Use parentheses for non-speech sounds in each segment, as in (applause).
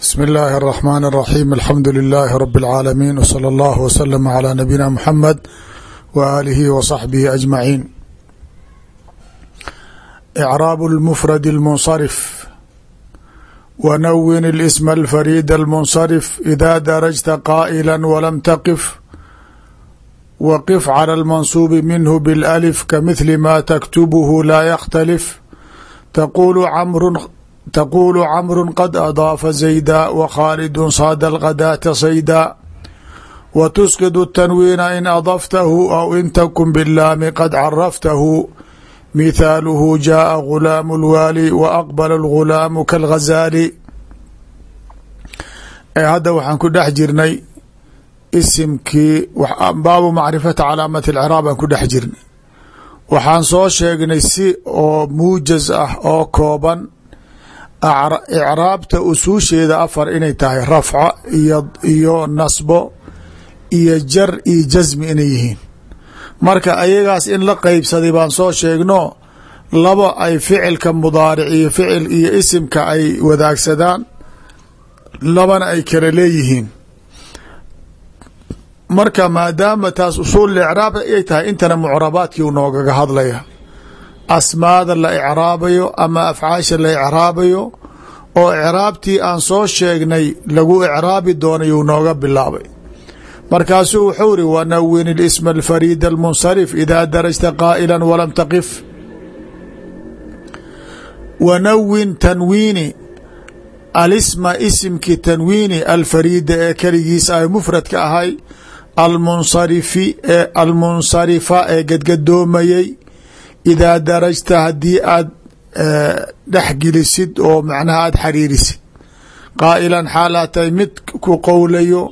bsmi اllahi الرحmn الرaxيm alxamdu لilaahi rb اlcaalamiin wslى اllah wslm عlى nabiyina mxamed w aalihi w صaxbihi aجmaciin icraab اlmfrad اlmunsarif wanawin اlsm اlfariid اlmunsarif ida darajta qaa'ila wlam taqif wqif clى اlmansuubi minhu bاlalif kamithli ma taktubhu la yktalif taqulu cmru tquul camru qad adaafa zayda wkhaalidu saada lqadaata sayda watusqid tanwiina in adaftahu aw in takun bilaami qad caraftahu mithaaluhu jaaa gulaamu lwaali waaqbala lgulaamu kalghazaali ee hadda waxaan ku dhex jirnay isimkii baabu macrifata calaamati lciraab aan ku dhex jirnay waxaan soo sheegnay si oo muujaz ah oo kooban icraabta usuusheeda afar inay tahay rafco iyo nasbo iyo jar iyo jasmi inay yihiin. Marka ayagaas in la qeybsaday baan soo sheegno laba ay ficilka mudaaric iyo ficil iyo isimka ay wadaagsadaan labana ay kala leeyihiin. Marka maadaama taas usuul icraab ay tahay intana mucrabaadkii u noogaga hadlaya asmaada la icraabayo ama afcaasha la icraabayo oo icraabtii aan soo sheegnay lagu icraabi doonayuu nooga bilaabay. Markaasuu wuxuu iri wanawin اlisma alfariid almunsarif idaa darajta qaa'ila walam taqif. Wanawin tanwiini alisma isimkii tanwiini alfariida ee keligiisa ay mufradka ahay almunsarifi ee almunsarifa ee gadgadoomayey idaa darajta haddii aad dhexgelisid oo macnaha aada xariirisid qaa'ilan xaalaa tahay mid ku qowlayo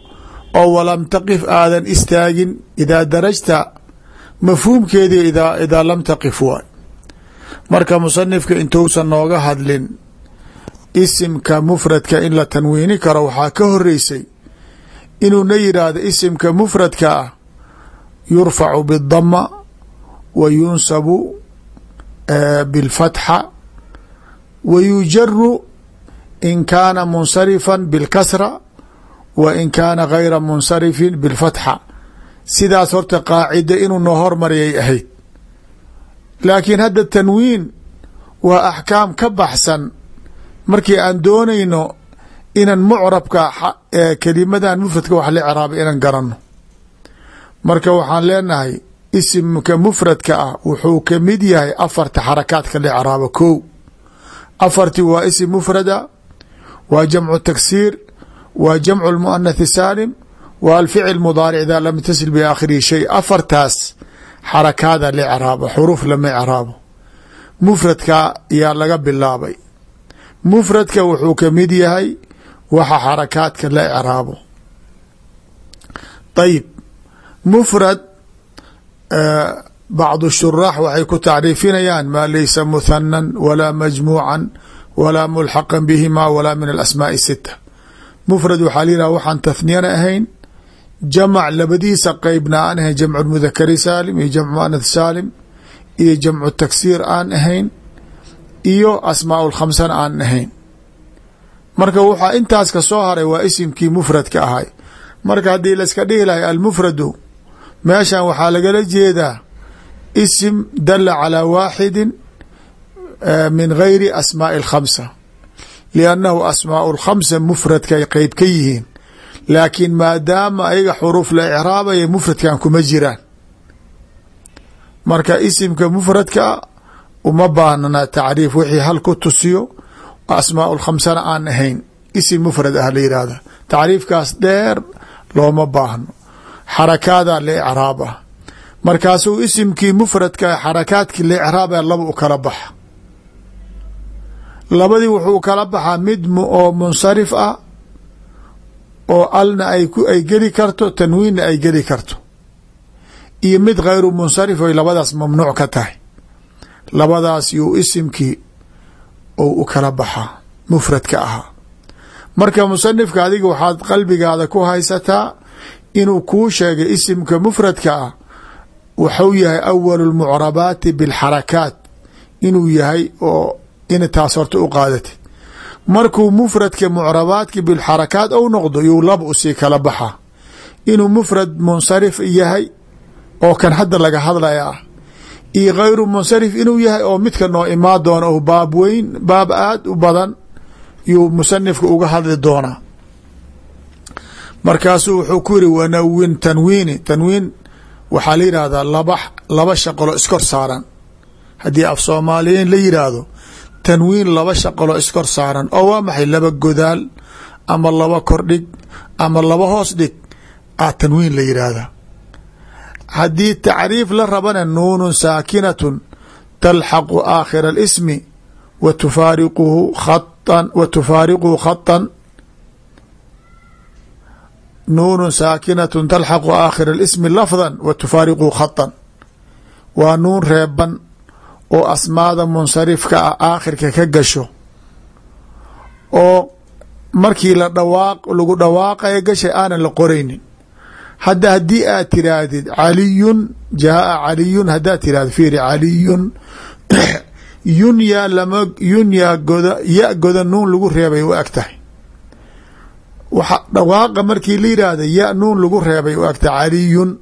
oo walam taqif aadan istaagin idaa darajta mafhuumkeedii idaa lam taqif waay marka musanifka intuusan nooga hadlin isimka mufradka in la tanwiini karo waxaa ka horeysay inuuna yidhaahdo isimka mufradka ah yurfacu bidama wa yunsabu bاlfatxa wa yujaru in kaana munsarifa bاlkasra wa in kaana gayra munsarifin bاlfatxa sidaas horta qaacida inuu noo hormariyay ahayd laakiin hadda tanwiin waa axkaam ka baxsan markii aan doonayno inan mucrabka kelimadan mufradka wax la craabay inan garanno marka waxaan leenahay isimka mufradka ah wuxuu ka mid yahay afarta xarakaadka la craabo kow. Afarti waa isim mufrada waa jamcu taksiir waa jamcu lmuanath saalim waa alficil mudaaric idaa lam tasil biaakhirihi shay. Afartaas xarakaada la craabo xuruuf lama craabo mufradka yaa laga bilaabay. Mufradka wuxuu ka mid yahay waxa xarakaadka la craabo ayib mufrad bacdu shuraax waxay ku tacriifinayaan maa laysa muthanan walaa majmuucan walaa mulxaqan bihima walaa min alasmaaءi sita mufrad waxaa layihah waxaan tathniyana ahayn jamac labadiisa qeybna aan ahayn jamcu mudakari saalim iyo jamcu muanath saalim iyo jamcu taksiir aan ahayn iyo asmaa lkhamsana aan ahayn marka waxaa intaas ka soo haray waa isimkii mufradka ahay marka haddii laiska dhihi lahay almufradu meeshan waxaa lagala jeedaa isim dala calaa waaxidin min gayri asmaaءi alkhamsa liannahu asmaau lkhamsa mufradkaay qeyb ka yihiin. Laakiin maadaama ayaga xuruuf la icraabaya mufradkan kuma jiraan. Marka isimka mufradka uma baahnana tacriif wixii hal ku tusiyo asmaa lkhamsana aan ahayn. Isim mufrad ah la yidhaahda tacriifkaas dheer looma baahno xarakaada la icraab ah. Markaasuu isimkii mufradka xarakaadkii la icraaba laba u kala baxa. Labadii wuxuu kala baxaa mid oo munsarif ah oo alna ay geli karto tanwiinna ay geli karto. Iyo mid khayru munsarif oy labadaas mamnuuc ka tahay. Labadaas yuu isimkii ou u kala baxaa mufradka ahaa. Marka musanifka adiga waxaad qalbigaada ku haysataa inuu kuu sheegay isimka mufradka ah waxuu yahay awalu lmucrabaati bilxarakaat inuu yahay oo in taas horta u qaadatid markuu mufradka mucrabaadki bilxarakaat ou noqdo yuu laba u sii kala baxa. Inuu mufrad munsarif yahay oo kan hadda laga hadlaya ah iyo khayru munsarif inuu yahay oo midka noo imaa doona oo baab weyn baab aada u badan yuu musanifka uga hadli doonaa markaasuu wuxuu ku yiri wanawin tanwiini tanwiin waxaa la yidhaahdaa laba laba shaqalo iskor saaran. Haddii af soomaaliyein la yidhaahdo tanwiin laba shaqaloo iskor saaran oo waa maxay? Laba godaal ama laba kordhig ama laba hoos dhig a tanwiin la yidhaahdaa haddii tacriif la rabana nuunun saakinatun talxaqu aakhira اlismi wa tufaariquhu khatan wa tufaariquhu khatan nuunun saakinatun talxaqu aakhira اlismi lafdan wa tufaariquhu khatan waa nuun reeban oo asmaada munsarifka ah aakhirka ka gasho. Oo markii la dhawaaq lagu dhawaaqaya gashay aanan la qoraynin. Hadda haddii aad tiraahdid caliyun jaaa caliyun haddaad tirahdo fiiri caliyun (clears throat) yun yaa lama yun yaa goda ya goda nuun lagu reebay u eg tahay dhawaaqa markii la yidhaahda ya nuun lagu reebay u tahay caliyun.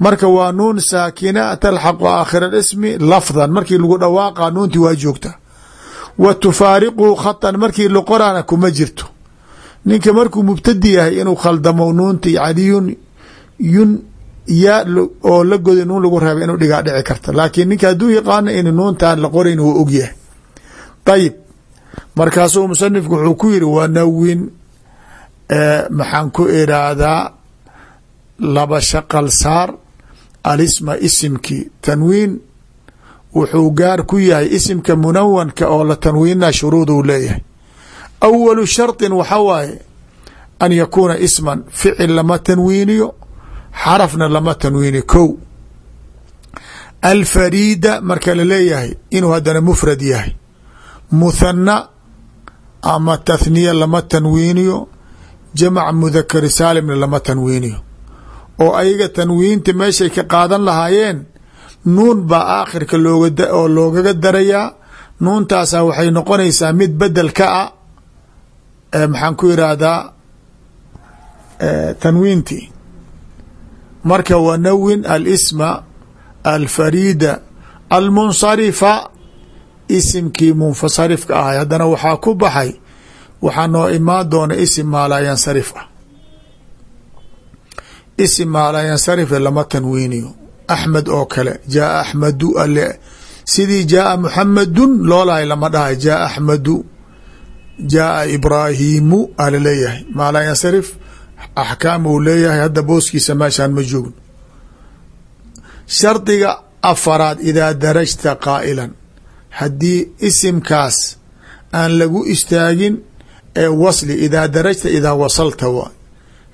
Marka waa nuun saakina talxaqu aakhira ismi lafdan. Markii lagu dhawaaqa nuuntii waa joogta. Wa tufaariqu khatan markii la qoraana kuma jirto. Ninka markuu mubtadi yahay inuu khaldamo nuunti caliyun yun yaa oo la goda nuun lagu reebay inuu dhigaa dhici karta. Laakiin ninka hadduu yaqaano in nuuntaan la qorayn wuu ogyahay. Ayib markaasuu musanifku wuxuu ku yiri wanawin maxaan ku iraahdaa laba shaqal saar alisma isimkii tanwiin wuxuu gaar ku yahay isimka munawanka oo la tanwiina shuruuduu leeyahay. Awalu shardin waxa waaye an yakuuna isman ficil lama tanwiiniyo xarafna lama tanwiiniyo kow. Alfariida marka la leeyahay inuu haddana mufrad yahay. Muthana ama tathniya lama tanwiiniyo jamac mudakari saalimna lama tanwiiniyo. Oo ayaga tanwiinta meeshay ka qaadan lahaayeen nuun baa aakhirka looga oo loogaga darayaa. Nuuntaasaa waxay noqonaysaa mid bedel ka ah maxaan ku yiraahdaa tanwiintii marka wanawin alisma alfariida almunsarifa isimkii munfasarifka ahay. Haddana waxaa ku baxay waxaa noo imaan doona isim maalayansarif ah. Isim maalayansarife lama tanwiiniyo axmed oo kale jaaa axmedu ale sidii jaaa muxamedun loolahay lama dhahay. Jaaa axmedu jaaa ibraahimu ala leeyahay. Maalayansarif axkaam uu leeyahay hadda booskiisa meeshaan ma joogno shardiga afaraad idaa darajta qaa'ilan. Haddii isimkaas aan lagu istaagin ee wasli idaa darajta idaa wasalta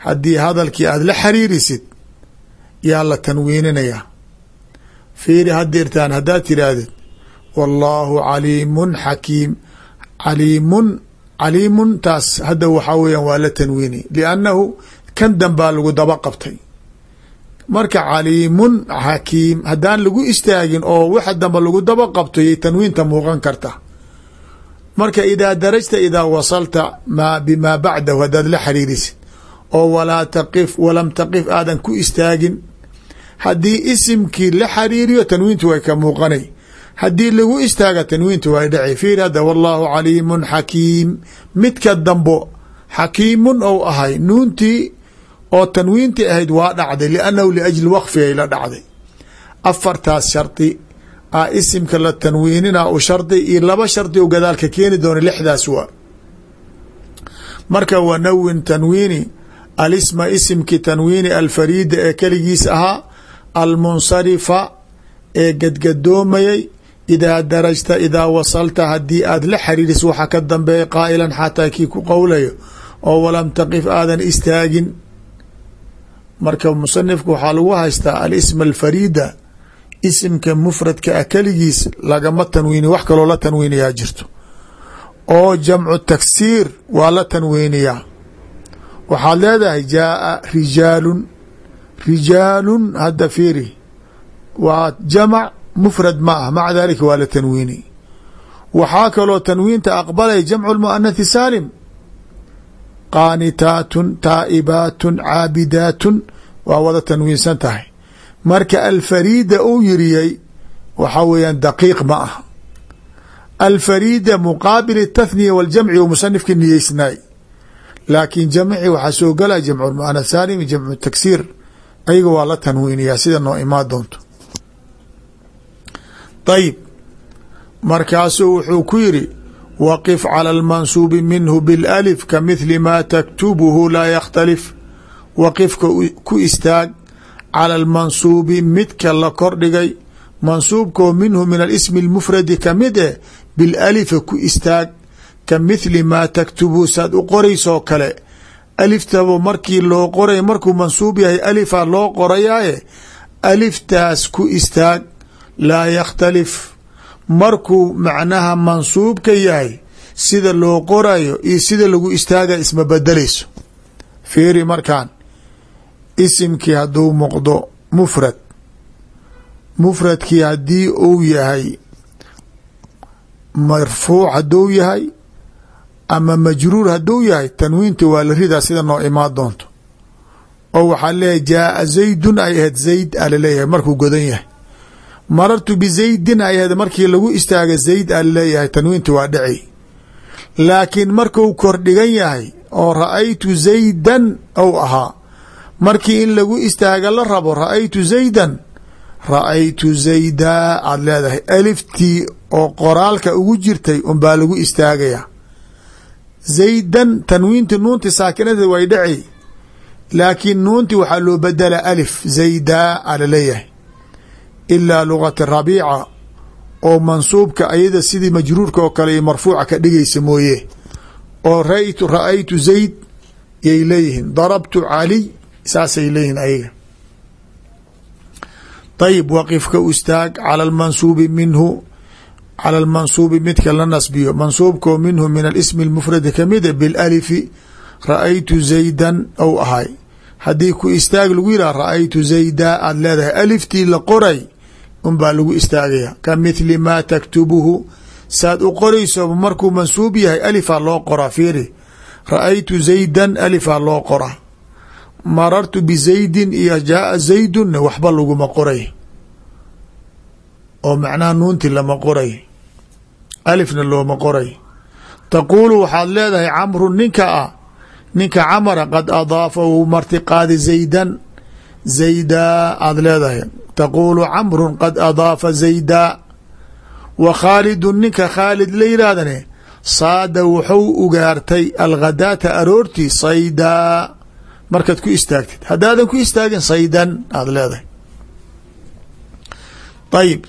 haddii hadalkii aada la xariirisid yaa la tanwiininayaa. Fiiri hadirtaan haddaad tiraahdid wallaahu caliimun xakiim. Caliimun caliimun taas hadda waxaa weeyaan waa la tanwiini liannahu kan danbaa lagu daba qabtay. Marka caliimun xakiim haddaan lagu istaagin oo waxa damba lagu daba qabto yay tanwiinta muuqan karta marka idaa darajta idaa wasalta ma bimaa bacdahu haddaad la xariirisid oo walaa taqif walam taqif aadan ku istaagin. Haddii isimkii la xariiriyo tanwiintu way ka muuqanay. Haddii lagu istaaga tanwiintu way dhaci fiir hadda wallaahu caliimun xakiim. Midka dambo xakiimun ou ahay. Nuuntii oo tanwiintii ahayd waa dhacday liannahu liajli waqfi ay la dhacday. Afartaas shardi isimka la tanwiinina u shardi iyo laba shardi u gadaalka keeni doona lixdaas waa. Marka wanawin tanwiini alisma isimki tanwiini alfariida ee keligiis ahaa almunsarifa ee gadgadoomayay idaa darajta idaa wasalta haddii aad la xariiris waxa ka dambeeya qaa'ilan xataa kii ku qowlayo oo walam taqif aadan istaagin. Marka musanifka waxaa lagu haystaa alisma alfariida isimka mufradka ah keligiis lagama tanwiini wax kaloo la tanwiinayaa jirto. Oo jamcu taksiir waa la tanwiiniyaa waxaad leedahay jaaa rijaalun rijaalun hadda fiiri. Waa jamac mufrad ma ah maca dalika waa la tanwiini waxaa kaloo tanwiinta aqbalay jamcu lmuanathi saalim. Qaanitaatun taa'ibaatun caabidaatun waa wada tanwiinsan tahay marka alfariida uu yiriyey waxaa weeyaan daqiiq ma ah alfariida muqaabil tathniya waljamci u musanifki niyeysnaay laakiin jamci waxaa soo galaya jamcu lmuanath saalim iyo jamcu taksiir ayaga waa la tanwiiniyaa sida noo imaa doonto ayib markaasuu wuxuu ku yiri waqif calى اlmansuubi minhu biاlalif ka mithli ma taktubuhu laa yakhtalif waqifka ku istaag calى اlmansuubi midka la kordhigay mansuubkoo minhu min alismi اlmufradi kamid eh bilalifa ku istaag ka mithli maa taktubu saad u qoraysoo kale aliftaba markii loo qoray markuu mansuub yahay alifa loo qorayaaye aliftaas ku istaag laa yakhtalif markuu macnaha mansuubka yahay sida loo qorayo iyo sida lagu istaaga isma bedelayso fiiri markaan isimkii hadduu muuqdo mufrad. Mufradkii haddii uu yahay marfuuc hadduu yahay ama majruur hadduu yahay tanwiinta waa la ridaa sida noo imaan doonto. Oo waxaa leeyahay jaaa zaydun ay ahayd zayd a la leeyahay markuu godan yahay. Marartu bizaydin ay ahayd markii lagu istaaga zayd a la leeyahay tanwiinta waa dhici laakiin marku kordhigan yahay oo ra'aytu zaydan ou ahaa markii in lagu istaaga la rabo ra'aytu zaydan. Ra'aytu zaydaa aada leedahay. Aliftii oo qoraalka ugu jirtay unbaa lagu istaagaya. Zaydan tanwiinti nuunti saakinada way dhaci laakiin nuunti waxaa loo bedela alif. Zaydaa a la leeyahay ilaa lugati rabiica oo mansuubka ayada sidii majruurka oo kale marfuuca ka dhigaysa mooye. Oo ratu ra'aytu zayd yay leeyihiin. Darabtu caliy saasay leeyihiin ayaga. Ayib waqifka u istaag cala lmansuubi minhu cala lmansuubi midka la nasbiyo. Mansuubkoo minhu min alismi اlmufradi kamida bilalifi ra'aytu zaydan ou ahay. Haddii ku istaag lagu yidhah ra'aytu zayda aada leedahay aliftii la qoray unbaa lagu istaagaya. Ka mithli maa taktubuhu saad u qorayso markuu mansuub yahay alifaa loo qoraa fiiri. Ra'aytu zaydan alifaa loo qoraa marartu bizaydin iyo jaaa zaydunna waxba laguma qoray. oo macnaha nuunti lama qoray. alifna looma qoray. taquulu waxaad leedahay camru ninka ah ninka camara qad adaafa wuu marti qaadi zaydan. Zaydaa aada leedahay. taquulu camru qad adaafa zaydaa wa khaalidun ninka khaalid la yihaahdane saada wuxuu ugaartay alghadaata aroortii saydaa markaad ku istaagtid. Haddaadan ku istaagin saydan aada leedahay. Ayib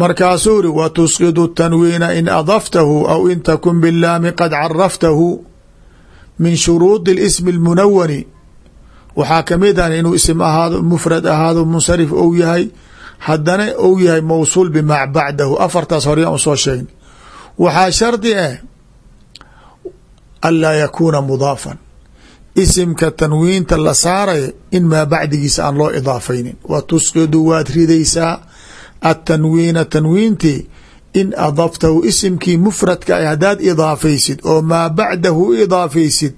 markaasuu iri wa tusqidu tanwiina in adaftahu aw in takun bilaami qad caraftahu min shuruudi اlismi اlmunawani waxaa ka mid ah inuu isim ahaado mufrad ahaado munsarif ou yahay. Haddana ou yahay mawsuul bimaa bacdahu. Afartaas horeyan u soo sheegna waxaa shardi ah anlaa yakuuna mudaafan isimka tanwiinta la saaraya in maa bacdigiisa aan loo idaafaynin. Wa tusqidu waad ridaysaa atanwiina tanwiintii in adaftahu isimkii mufradka ah haddaad idaafaysid oo maa bacdahu idaafaysid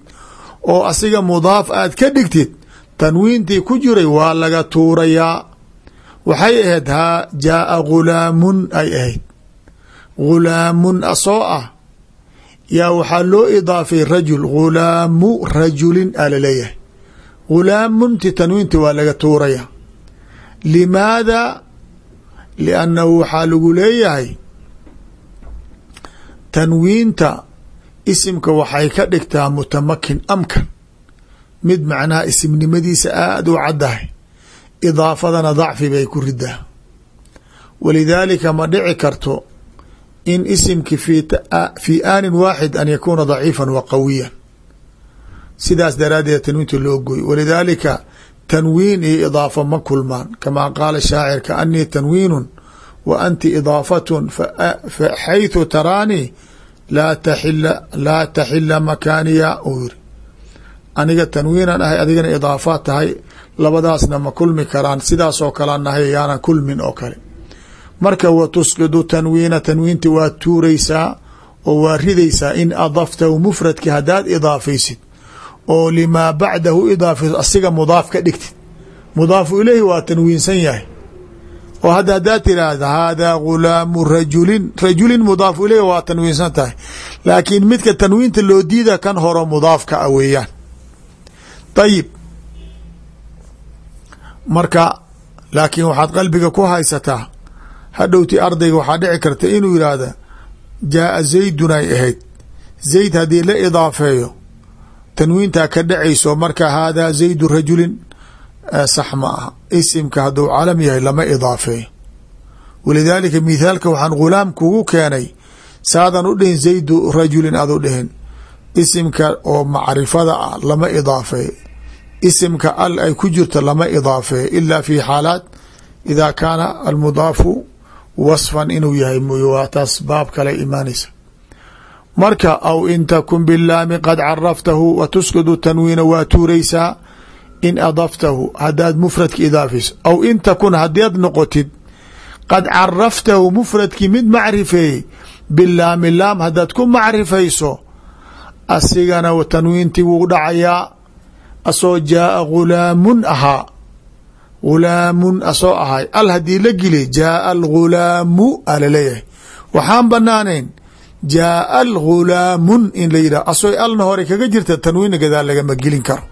oo asiga mudaaf aad ka dhigtid tanwiintii ku jiray waa laga tuurayaa. Waxay ahayd haa jaaa ghulaamun ay ahayd. Ghulaamun asoo ah yaa waxaa loo idaafay rajul ghulaamu rajulin a la leeyahay ghulaamunti tanwiinti waa laga tuuraya. Limaada? Liannahu waxaa lagu leeyahay tanwiinta isimka waxay ka dhigtaa mutamakin amkan. Mid macnaha isimnimadiisa aada u caddahay idaafadana dacfi bay ku ridaa walidaalika ma dhici karto in isimki fii aanin waaxid an yakuuna daciifan wa qawiyan. Sidaas daraaddeed tanwiinta loo gooy walidaalika tanwiin iyo idaafa ma kulmaan. Kamaa qaala shaacir kaanii tanwiinun wa anti idaafatun xayثu taraanii laa taxila makaaniya uu yiri aniga tanwiinan ahay adigana idaafaad tahay labadaasna ma kulmi karaan. Sidaasoo kalea nahay yaanan kulmin oo kale marka wa tusqidu tanwiina tanwiinti waa tuuraysaa oo waa ridaysaa in adaftahu mufradki haddaad idaafaysid oo limaa bacdahu idaafaysid asiga mudaaf ka dhigtid. Mudaafu ilayhi waa tanwiinsan yahay. Oo hadda haddaad tiraahda haadaa gulaamu rajulin rajulin mudaafu ilayhi waa tanwiinsan tahay. Laakiin midka tanwiinta loo diida kan horo mudaafka a weeyaan. Ayib marka laakiin waxaad qalbiga ku haysataa hadhowti ardayga waxaa dhici karta inuu yidhaahda jaaa zaydun ay ahayd. Zayd haddii la idaafeeyo tanwiintaa ka dhacayso marka haadaa zaydu rajulin sax ma aha. Isimka hadduu calam yahay lama idaafeeyo. Walidaalika mithaalka waxaan ghulaam kugu keenay saadan u dhihin zaydu rajulin aad u dhihin. Isimka oo macrifada ah lama idaafeeyo. Isimka al ay ku jirto lama idaafeeyo ila fi xaalaat ida kaana almudaafu wasfan inuu yahay mooye taas baab kale imaanaysa marka aw in takun bilaami qad caraftahu wa tusqidu tanwiina waa tuuraysaa in adaftahu haddaad mufradki idaafayso aw in takun haddaad noqotid qad caraftahu mufradkii mid macrifeeyey bilaami laam haddaad ku macrifayso asigana tanwiintii wuu dhacayaa asoo jaaa ghulaamun ahaa ghulaamun asoo ahay. Al haddii la geliy jaaa alghulaamu a la leeyahay waxaan banaanayn jaaa alghulaamun in la yidhah asoo alna hore kaga jirta tanwiina gadaal lagama gelin karo.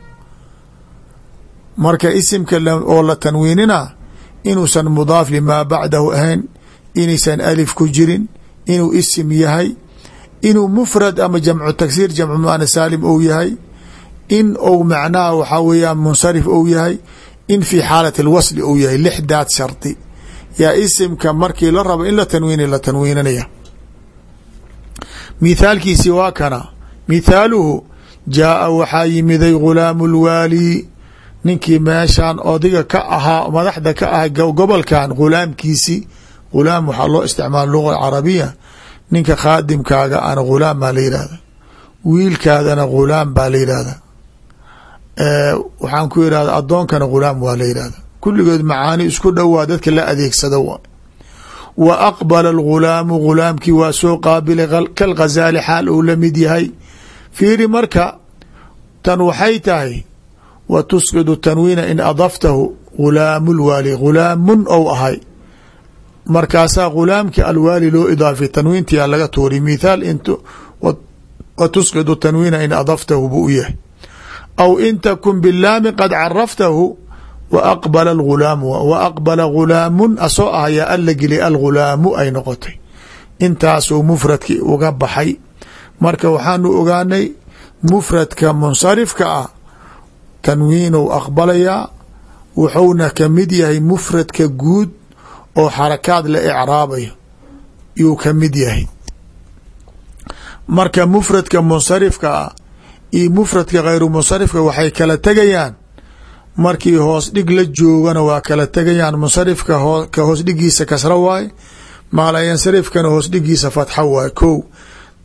Marka isimka oo la tanwiinina inuusan mudaaf limaa bacdahu ahayn inaysan alif ku jirin inuu isim yahay inuu mufrad ama jamcu taksiir jamcu muana saalim ou yahay in ou macnaha waxaa weeyaan munsarif ou yahay in fi xaalat alwasli ou yahay lixdaad shardi yaa isimka markii la rabo in la tanwiina la tanwiinanaya. Mithaalkiisi waa kana. Mithaaluhu jaaa waxaa yimiday ghulaamu lwaali ninkii meeshan odiga ka ahaa madaxda ka ahaa gobolkan ghulaamkiisi ghulaam waxaa loo isticmaala luga carabiya. Ninka khaadimkaaga ana ghulaam baa la yihahda wiilkaadana ghulaam baa la yihahda waxaan ku yihahda adoonkana ghulaam waa la yihahda kulligood macaani isku dhowaa dadka la adeegsado wa wa aqbala alghulaamu ghulaamkii waa soo qaabilay kalghazaali xaal uu la mid yahay. Fiiri marka tan waxay tahay wa tusqidu tanwiina in adaftahu ghulaamu lwaali ghulaamun ou ahay. Markaasaa ghulaamki alwaali loo idaafay tanwiintiyaa laga tuuri mithaal int wa tusqidu tanwiina in adaftahu buu u yahay aw in takun bilaami qad caraftahu wa aqbala alghulaamu wa aqbala ghulaamun asoo ah yaa alla geliy alghulaamu ay noqotay intaasuu mufradki uga baxay marka waxaanu ogaanay mufradka munsarifka ah tanwiinow aqbalayaa wuxuuna ka mid yahay mufradka guud oo xarakaad la icraabayo yuu ka mid yahay marka mufradka munsarifka ah iyo mufradka khayru munsarifka waxay kala tegayaan. Markii hoos dhig la joogana waa kala tegayaan. Munsarifka ka hoos dhigiisa kasra waaye maalayansarifkana hoos dhigiisa fatxa waaye ko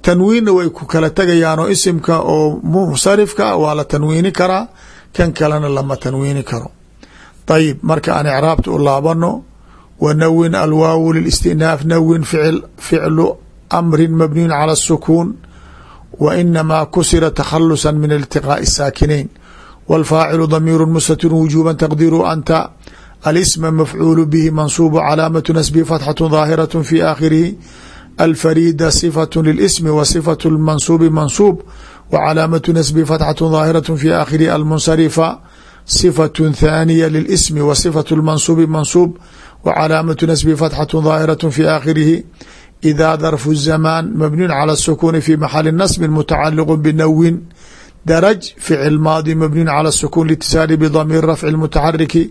tanwiinna way ku kala tegayaanoo isimka oo munsarifka waa la tanwiini karaa. Kan kalena lama tanwiini karo. Ayib marka aan icraabta u laabano wa nawin alwaawu lilistinaaf nawin ficlu amrin mabniyun cala الsukuun wa inamaa kusira takhalusa min iltiqaaءi الsaakinayn wاlfaacilu damiiru mustatir wujuba taqdiru anta alisma mafcuulu bihi mansuubu calaamatu nasbihi fatxatu daahiraة fi aakhirihi alfarida صifaة lilismi wa صifaة اlmansuubi mansuub wa calaamatu nasbihi fatxatu daahiraة fi aakhirihi almunsarifa صifaة thaaniya lilismi wa صifaة اlmansuubi mansuub wa calaamatu nasbihi fatxatu daahiraة fi aakhirihi إda darfu الzamaan mabniyu calى الsukuuni fi maxali nasbi mutacaliq binawin daraj ficil maadi mabniyu calى الsukuun litisaali bdamiir rafci اmutaxariki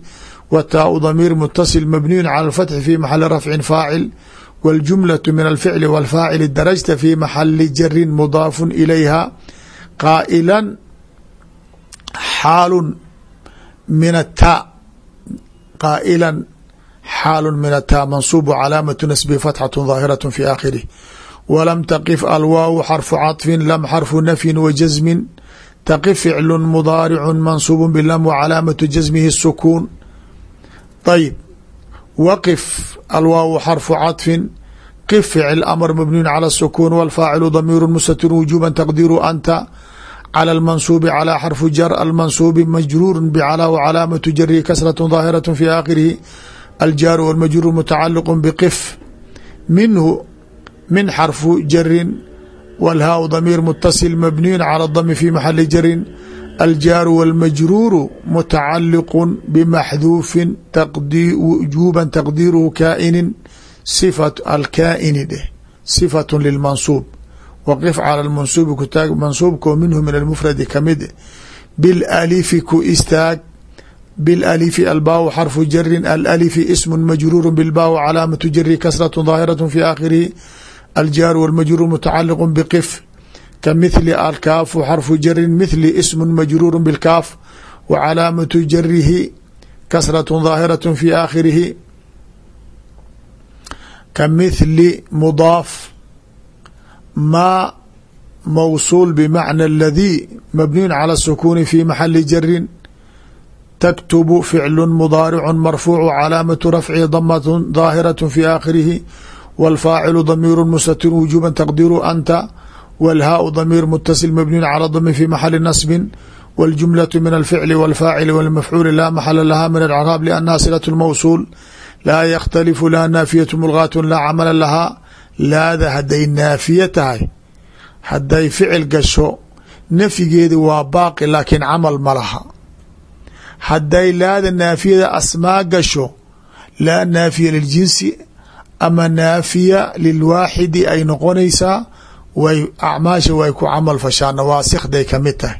wa taau damiir mutasil mabniyu calى اfatxi fi maxali rafci faacil wاljumlaة min alficli wاlfaacili darajta fi maxali jarin mudaafu ilayha qaa'ila xaalu min ataa qaa'ila xaal min ataa mansuub calaamatu nasbi fatxaة daahiraة fi aakhirih walam taqif alwaaw xarfu caطfin lam xarfu nafyin wa jasmin taqif ficlu mudaaricu mansuub bilam wa calaamatu jasmihi الsukuun ayib waqif alwaaw xarfu caطfin qif ficl amr mabniyu calى الsukuun wاlfaacilu damiir mustatir wujuba taqdiru anta calى اlmansuubi calى xarfu jar almansuubi majruur bclى wcalaamatu jarihi kasraة ظaahiraة fi aakhirihi aljaaru wاlmajruur mutacaliq bqif minhu min xarfu jarin wاlhaau damiir mutasil mabniyu calى اdmi fi maxali jarin aljaaru wاlmajruuru mutacaliq bmaxduufin wujuba taqdiiruhu kaa'inin alkaa'ini dheh sifaة lilmansuub wqif calى mansuubi kutaag mansuubkao minhu min almufradi kamid bilalifi ku istaag bilalifi albaaw xarfu jarin alalifi smu majruuru bilbaaw calaamatu jari kasratu daahiratu fi aakhirihi aljaaru walmajruur mutacaliqu biqif ka mithli alkaafu xarfu jarin mithli smu majruuru bilkaaf wa calaamatu jarihi kasratu daahiratu fi aakhirihi ka mithli mudaaf maa mawsuul bimacna aladii mabniyun cala sukuuni fi maxali jarin taktubu ficlu mudaaricu marfuucu calaamatu rafci damat daahiraة fi aakhirihi wاlfaacilu damiiru mustatir wujuba taqdiru anta wاlhaau damiir mutasil mabniyu calى dmi fi maxali nasbi wاljumlaة min alficli wاlfaacili wاlmafcuuli laa maxala laha min alcraab lannaha silaة اlmawsuul laa yakhtalifu laha naafiyatu mulgaat laa camala lahaa laada hadday naafiye tahay hadday ficil gasho nafyigeedi waa baaqi laakiin camal ma laha hadday laada naafiyada asmaa gasho laa naafiya liljinsi ama naafiya lilwaaxidi ay noqonaysaa way acmaasha way ku camal fashaa nawaasikday ka mid tahay.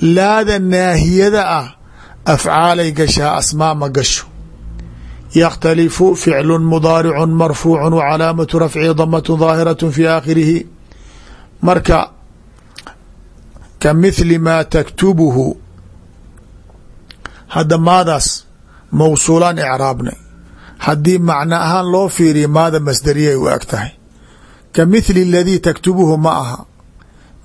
Laada naahiyada ah afcaalay gashaa asmaa ma gasho. Ykhtalifu ficlu mudaaricu marfuucu wcalaamatu rafcihi damat daahiraة fi aakhirihi. Marka ka mithli maa taktubuhu hadda maadaas mawsuulaan icraabnay haddii macno ahaan loo fiiriya maada masdariyay u eg tahay. Ka mithli اladii taktubuhu ma aha.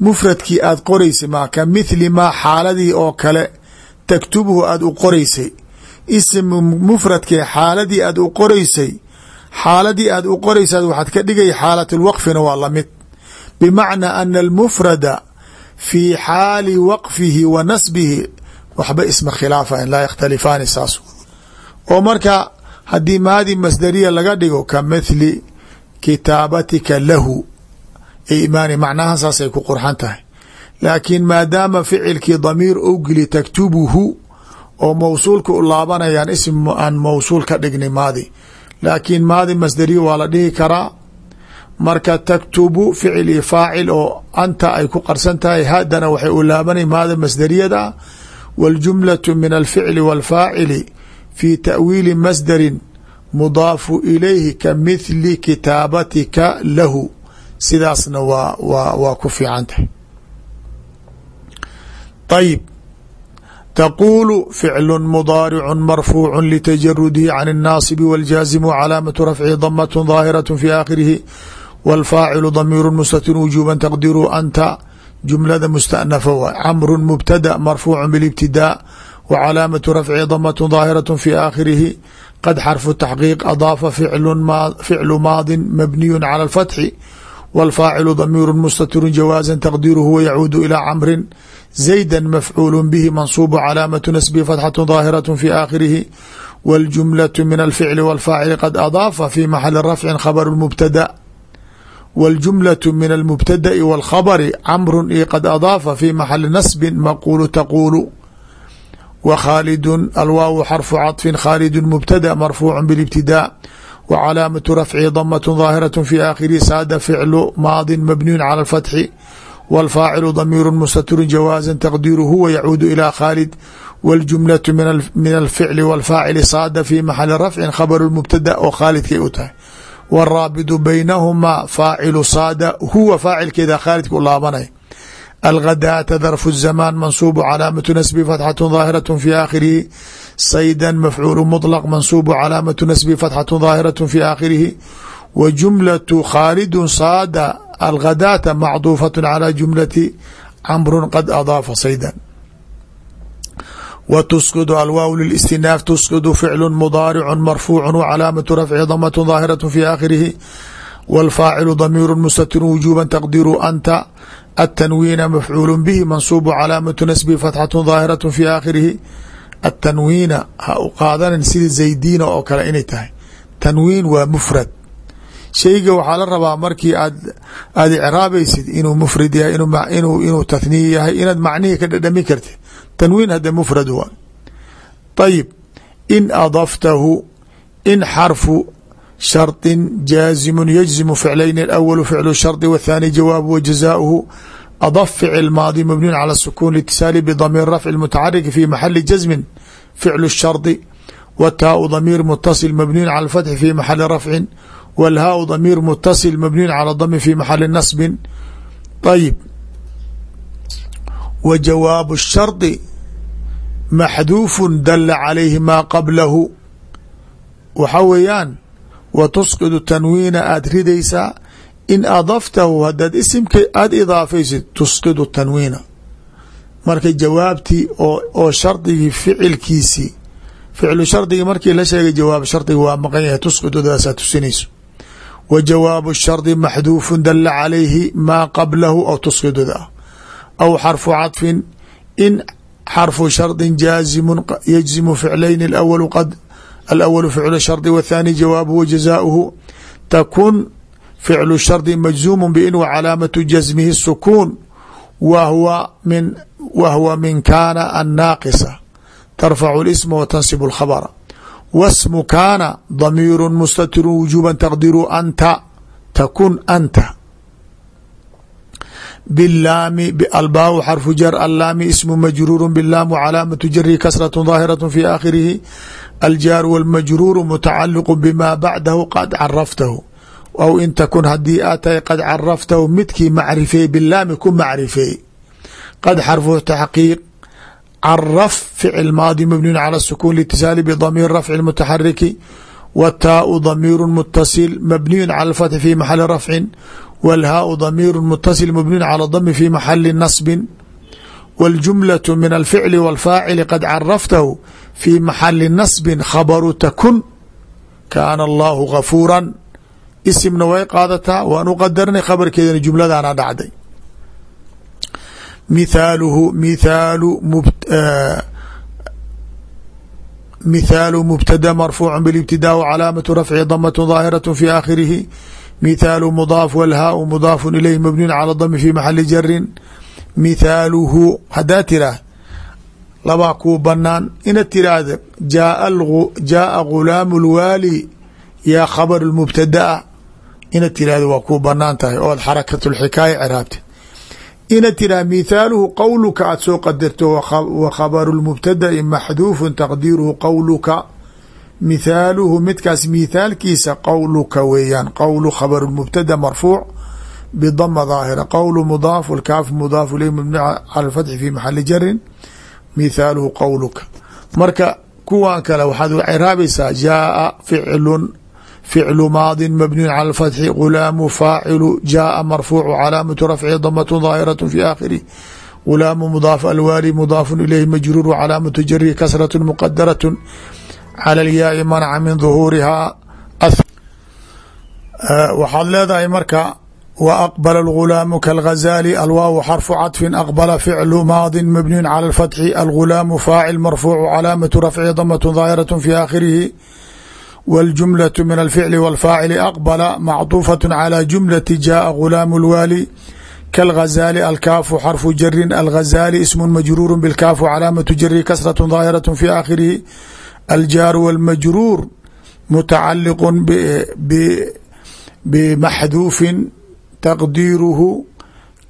Mufradkii aad qoraysay ma ka mithli maa xaaladii oo kale taktubuhu aad u qoraysay. Ism mufradkee xaaladii aad u qoraysay xaaladii aad u qoraysaad waxaad ka dhigay xaalat lwaqfina waa la mid bimacnaa ana almufrada fii xaali waqfihi wa nasbihi waxba isma khilaafayn laa yakhtalifaani saas oo marka haddii maadi masdariya laga dhigo ka mithli kitaabatika lahu ay imaani macnaha saasay ku qurxan tahay. Laakiin maadaama ficilkii damiir ou taktubuhu oo mawsuulka u laabanayaan ism aan mawsuul ka dhigni maadi. Laakiin maadi masdariya waa la dhihi karaa marka taktubu ficil faacil oo anta ay ku qarsan tahay hadana waxay u laabanay maada masdariyada waاljumlaة min alficli wاlfaacili fi ta'wiili masdarin mudaafu ilayhi ka mithli kitaabatika lahu sidaasna waa waa waa ku fiican tahay ayib tquل فعل مضاaرع مرفوع لتجرده عن الناaصب والجازم وcلاaمة رفعه ضمة ظاaهرة في آkhرihi والفاaciل ضمير مستتر وجوبا تقدiru أnta جuملada مستأنفة w cمر مبتدأ مرفوع بالابتداء وcلاaمة رفعه ضمة ظاaهرة في آkhرihi qد xرف تحقيق أضاaف فعل ماaض مبني على الفتح والفاaciل ضمير مستتر جواaزا تقديره ويعuud إلى cمر زيدا مفعول به منصوب cلاaمة نسبه فتحة ظاهرة في آkhرihi والجuملة من الفعل والفاaciل قد أضاaف في محل رفع خبر المبتدأ والجuملة من المبتدأ والخبر cمر i قد أضاaف في محل نصب مقول تقول وkhالد الواaو xرف cطف khالد مبتدأ مرفوع بالابتداء وcلاaمة رفعه ضمة ظاهرة في آkhرihi sاad فعل ماaض مبني على الفتح والفاaciل ضمير مستتر جواaزا تقديره ويعuud إلى khالد والجuملة من الفعل والفاaciل sاad في محل رفع خبر المبتدأ oo khاaldkay u tahay والrاaبط بينهma فاaciل sاad huwa faacilkeeda khاaldka u laabanay الغdاة ظرف الزمان منصوب cلاaمة نسب فتحة ظاهرة في آkhرihi صيدا مفعول مطلق منصوب cلاaمة نسب فتحة ظاهرة في آkhرihi وجuملة khاaلد sاad الغdاة معطوفة على جuملة cمر qد أضاaف صيدا wa tusqidu alwaaw lilistinaaf tusqidu ficlu mudaaricu marfuucu wcalaamatu rafci damatun daahiraة fi aakhirihi wاlfaacilu damiiru mustatiru wujuba taqdiru anta atanwiina mafcuulu bihi mansuubu calaamatu nasbi fatxatu daahiraة fi aakhirihi atanwiina ha u qaadanin sida zaydiina oo kale inay tahay tanwiin waa mufrad shayga waxaa la rabaa markii aad aada icraabaysid inuu mufrad yahay inuu tathniya yahay inaad macnihii ka dhadhami kartid tanwiin hadda mufrad waa ayib in adaftahu in xarfu sharطi jaazimu yajzimu ficlayni awalu ficlu sharطi wاthaani jawaabu wa jazaauhu adaf ficil maadi mabniun calى الsukun litisaali bdamiir rafci mutaxariki fi maxali jazmin ficlu الsharطi wtaau damiir mutasil mabniun calى اfatxi fi maxali rafcin wاlhaau damiir mutasil mabniun calى dami fi maxali nasbin ayib wa jawaabu الsharطi maxduufu dala calayhi maa qablahu waxa weeyaan wa tusqidu tanwiina aada ridaysaa in adaftahu hadaad isimka aada idaafaysid tusqidu tanwiina marka jawaabtii oo shardigii ficilkiisii ficlu shardigii markii la sheegay jawaab shardiga waa maqan yahay tusqidudaasaa tusinayso wa jawaabu shardi maxduufu dalla calayhi maa qablahu aw tusqidud ah aw xarfu cadfin in xarfu shardin jaazimun yajzimu ficlayni alawalu qad alawalu ficlu shardi wathaani jawaabu wa jazaauhu takun ficlu shardi majzuumun bin wa calaamatu jasmihi sukuun wahwa min wahwa min kaana annaaqisa tarfacu lisma wa tansib alkhabra wasmu kaana damiiru mustatiru wujuuba taqdiru anta takun anta bilaami albaaw xarfu jar allaami ismu majruuru bilaam wcalaamatu jari kasratu daahiratu fi aakhirihi aljaaru walmajruuru mutacaliqu bima bacdahu qad caraftahu aw in takun haddii aad tahay qad caraftahu midkii macrifeey bilaami ku macrifeey qad xarfu taxqiiq caraf ficil maadi mabniun calى sukun litisaali bdamiir rafci mutaxariki wtaau damiiru mutasil mabniyu calى اfatxi fi maxali rafcin wاlhaau damiiru mutasil mabniun calى dami fi maxali nasbi wاljumlaة min alficli wاlfaacili qad caraftahu fi maxali nasbi khabaru takun kaana allahu gafuura isimna way qaadataa waan u qadarnay khabarkeedana jumladana dhacday mithaaluhu mithaalu mithaalu mubtada marfuucu bilibtidaa wcalaamatu rafci damatu daahiraة fi aakhirihi mithaalu mudaaf walhaau mudaafu ilayh mabniyun cala dami fi maxali jarin mithaaluhu hadaa tiraah labaa kuu banaan ina tiraahda jaaa gulaamu lwaali yaa khabar mubtadaa ina tiraahda waa kuu bannaan tahay ood xarakatu lxikaaya ciraabte ina tiraah mithaaluhu qowluka aad soo qadarto wa khabaru lmubtada'i maxduufu taqdiiruhu qowluka mithaaluhu midkaas mithaalkiisa qowluka weeyaan qowlu khabaru mubtada marfuuc bdama daahira qowlu mudaafu lkaaf mudaafu iley mabni cala lfatxi fi maxali jarin mithaaluhu qowluka marka kuwan kale waxaad ciraabaysaa jaaa ficlun ficlu maadin mabniyun cala alfatxi gulaamu faacilu jaaa marfuucu calaamatu rafci damatun daahiratu fi aakhirih gulaamu mudaaf alwaali mudaafun ilayhi majruuru calaamatu jarihi kasratu muqadaratun cala alyaai manaca min duhuurihaa waxaad leedahay marka wa aqbala algulaamu kalghazaali alwaawu xarfu cadfin aqbala ficlu maadin mabniyun cala alfatxi algulaamu faacil marfuucu calaamatu rafci damatun daahiratu fi aakhirihi wاljumlaة min alficli wاlfaacili aqbala macطuufaة calى jumlati jaءa gulaamu اlwaali kaاlghazaali alkaafu xarfu jarin alghazaali ismu majruuru bاlkaafu calaamatu jari kasraة daahiraة fi aakhirihi aljaaru wاlmajruur mutacaliq bmaxduufin taqdiiruhu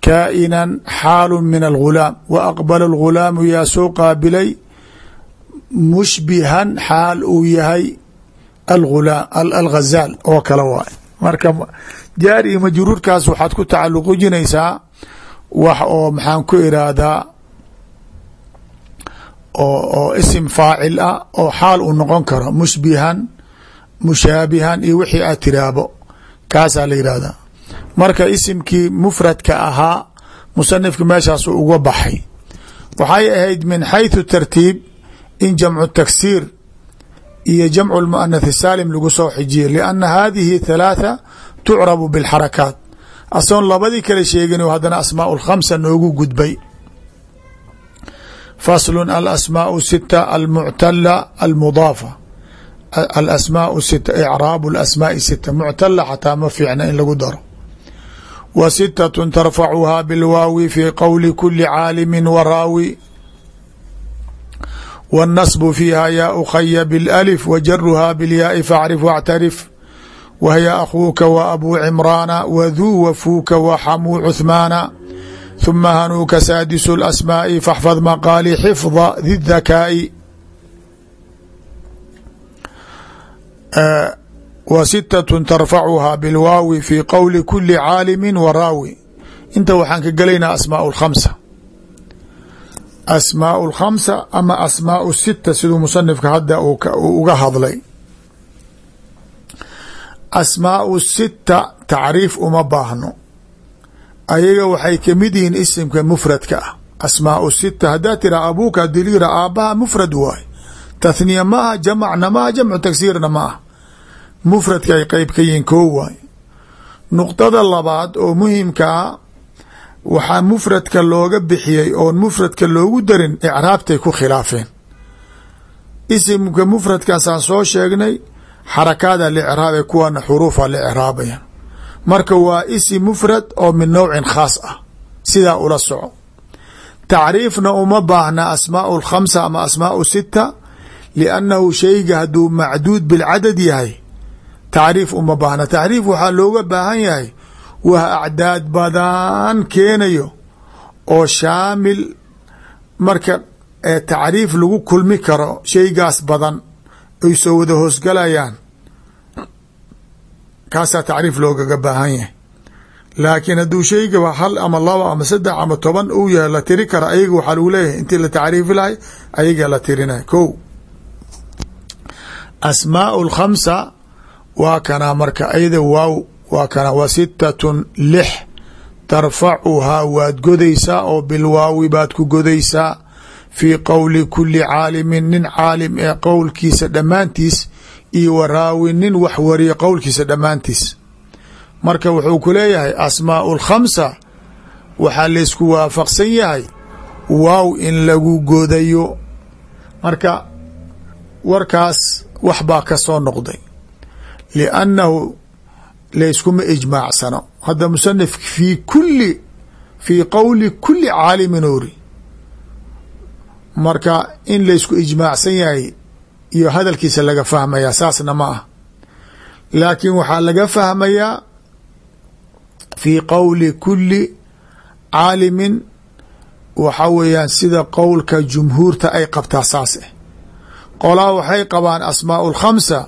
kaa'inan xaalu min algulaam wa aqbala algulaamu yaa soo qaabilay mushbihan xaal uu yahay alghazaal oo kale waay marka jaar iyo majruurkaas waxaad ku tacaluqujinaysaa wax oo maxaan ku iraahdaa oo isim faacil ah oo xaal uu noqon karo mushbihan mushaabihan iyo wixii aad tiraahbo kaasaa la yihahdaa marka isimkii mufradka ahaa musanifka meeshaasu uga baxay. Waxay ahayd min xayثu tartiib in jamcu taksiir iyo jamcu lmuanath saalim lagu soo xijiye lianna hadihi thalaatha tucrabu bilxarakaat. Asoon labadii kale sheegin haddana asmaau lkhamsa noogu gudbay. Faslun alasmaau sita almuctala almudaafa. Alasmaau sita icraabu alasmaai sita muctala xataa ma fiicna in lagu daro. Wa sitatun tarfacuhaa bilwaawi fi qowli kuli caalimin wa raawi wاnnasbu fiiha yaa ukhaya biاlalif wa jaruhaa bilyaai facrif wاctarif wa hya akhuuka wa abuu cimraana waduu wafuuka wa xamuu cuhmaana ثuma hanuuka saadisu اlasmaaءi faxfad maqaali xifda di dakaa'i wa sitatun tarfacuhaa bilwaawi fi qowli kuli caalimi wa raawi inta waxaan ka gelaynaa asmaau اlkhamsa asmaau اlkhamsa ama asmaau sita siduu musanifka hadda uga hadlay. Asmaau sita tacriif uma baahno. Ayaga waxay ka mid yihiin isimka mufradka ah. Asmaau sita haddaa tira abuuka diliira aabbaha mufrad waay tathniya ma aha jamacna ma aha jamcu tagsiirna ma ah mufradka ay qeyb ka yihiin koo waay nuqdada labaad oo muhimka ah waxaa mufradka looga bixiyey oon mufradka loogu darin icraabtay ku khilaafeen. Isimka mufradkaasaan soo sheegnay xarakaada la icraabay kuwana xuruufa la icraabaya marka waa isim mufrad oo min nowcin khaas ah sidaa ula soco. Tacriifna uma baahna asmaau lkhamsa ama asmaau sita liannahu shayga hadduu macduud bilcadad yahay tacriif uma baahna. Tacriif waxaa looga baahan yahay wah acdaad badan keenayo oo shaamil marka tacriif lagu kulmi karo shaygaas badan ay soo wada hoosgalayaan. Kaasaa tacriif loogaga baahan yahay. Laakiin hadduu shaygaba hal ama laba ama saddex ama toban uu yahay la tiri kara ayaga waxaa lagu leeyahay intii la tacriifi lahay ayagaa la tirinay ko asmaau lkhamsa waa kanaa marka ayada waaw waa kana wa sitatun lix. Tarfacuhaa waad godaysaa oo bilwaawi baad ku godaysaa fii qowli kuli caalimin nin caalim ee qowlkiisa dhammaantiis iyo waraawi nin wax wariya qowlkiisa dhammaantiis. Marka wuxuu ku leeyahay asmaau lkhamsa waxaa laysku waafaqsan yahay waaw in lagu godayo. Marka warkaas wax baa ka soo noqday. Liannahu layskuma ijmaacsano hadda musanif fii kuli fii qowli kuli caalimin ori marka in laysku ijmaacsan yahay iyo hadalkiisa laga fahmayaa saasna ma ah laakiin waxaa laga fahmayaa fii qowli kuli caalimin waxa weeyaan sida qowlka jumhuurta ay qabtaa saas ah qolaa waxay qabaan asmaau lkhamsa